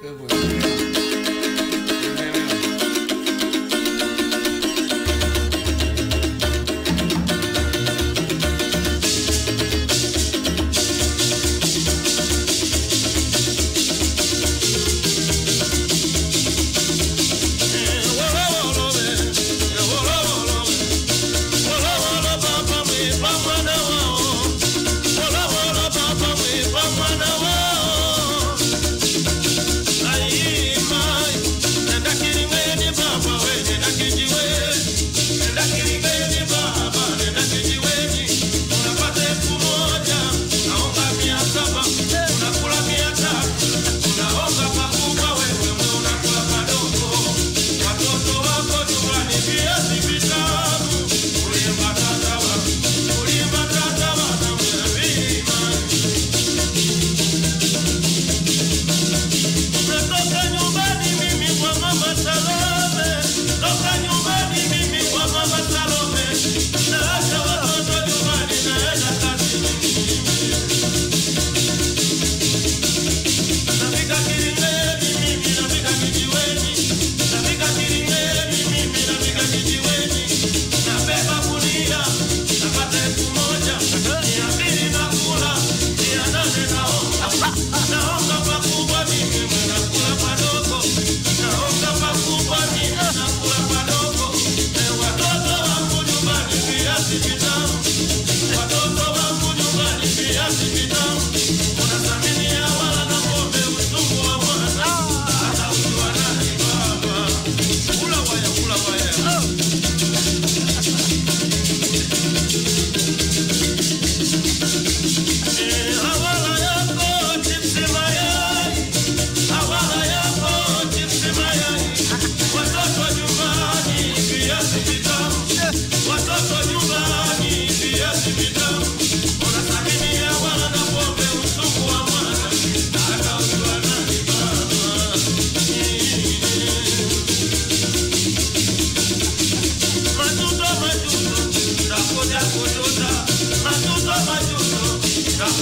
各位。Nascimento.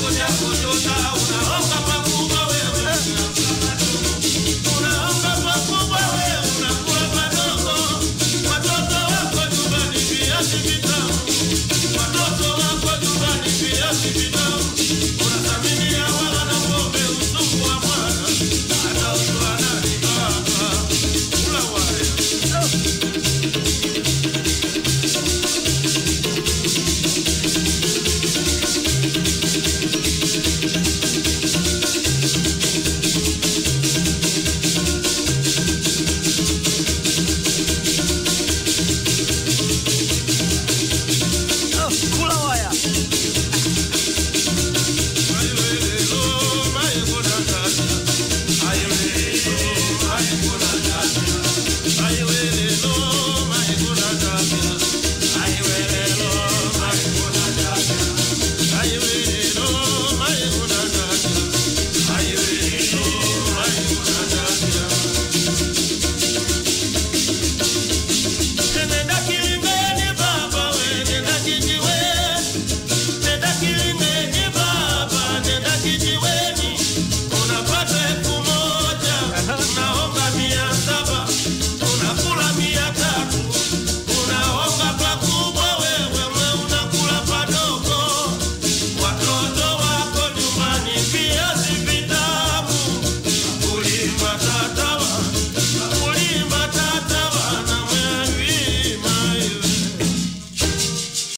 Julia.